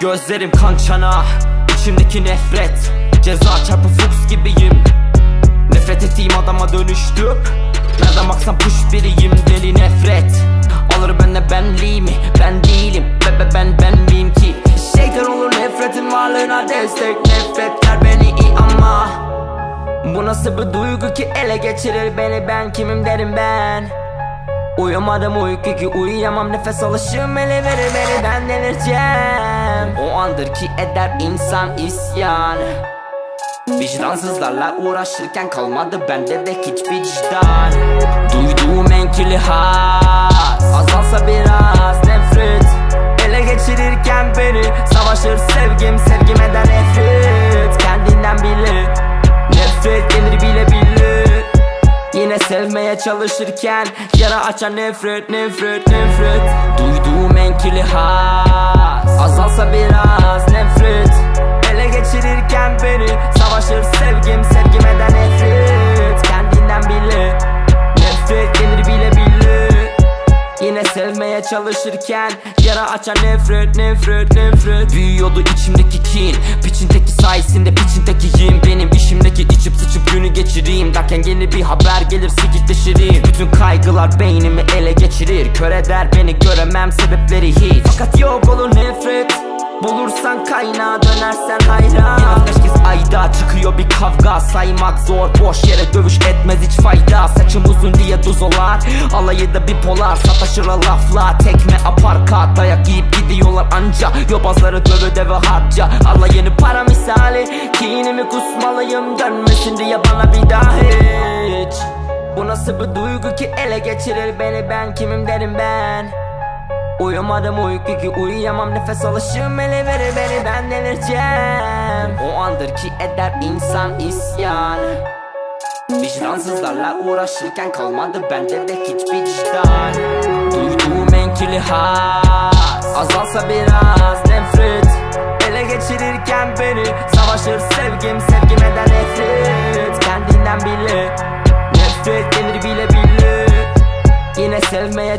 Gözlerim kan çana içimdeki nefret. Ceza çarpı fuchs gibiyim. Nefret ettiğim adama dönüştüm Nereden baksan puş biriyim deli nefret Alır bende benliğimi ben değilim. Be be ben ben miyim ki? Şeytan olur nefretin varlığına destek. Nefretler beni iyi ama. Bu nasıl bir duygu ki ele geçirir beni? Ben kimim derim ben? Uyumadım uyku ki uyuyamam. Nefes alışım ele verir beni. Ben delireceğim. O andır ki eder insan isyan Vicdansızlarla uğraşırken kalmadı bende de hiçbir vicdan. Duyduğum enkili has Azalsa biraz nefret. Ele geçirirken beni Savaşır sevgim sevgime de nefret. Kendinden bile Nefret gelir bile bile. Yine sevmeye çalışırken Yara açan nefret nefret nefret. Duyduğum enkili has Azalsa biraz nefret çalışırken Yara açan nefret nefret nefret Büyüyordu içimdeki kin Piçinteki sayesinde piçintekiyim Benim işimdeki içip sıçıp günü geçireyim Derken yeni bir haber gelir sikitleşirim Bütün kaygılar beynimi ele geçirir Kör eder beni göremem sebepleri hiç Fakat yok olur nefret Bulursan kaynağı dönersen hayran ayda çıkıyor bir kavga. Saymak zor boş yere dövüş etmez hiç fayda. Saçım uzun diye duzolar Alayı da bipolar. Sataşır lafla Tekme aparkat dayak yiyip gidiyorlar anca. Yobazları dövü deve harca. Alayını para misali Kinimi kusmalıyım dönmesin diye bana bir daha hiç. Bu nasıl bir duygu ki ele geçirir beni? Ben kimim derim ben Uyumadım uyku ki uyuyamam. Nefes alışım ele verir beni ben delireceğim. O andır ki eder insan isyan. Vicdansızlarla uğraşırken kalmadı bende de hiçbir vicdan. Duyduğum enkili has Azalsa biraz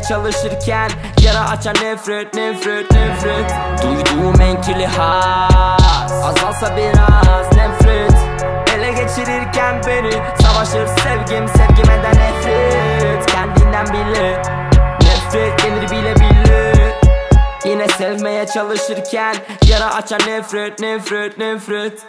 çalışırken Yara açan nefret nefret nefret Duyduğum enkili has Azalsa biraz nefret Ele geçirirken beni Savaşır sevgim sevgime de nefret Kendinden bile Nefret gelir bile bile Yine sevmeye çalışırken Yara açan nefret nefret nefret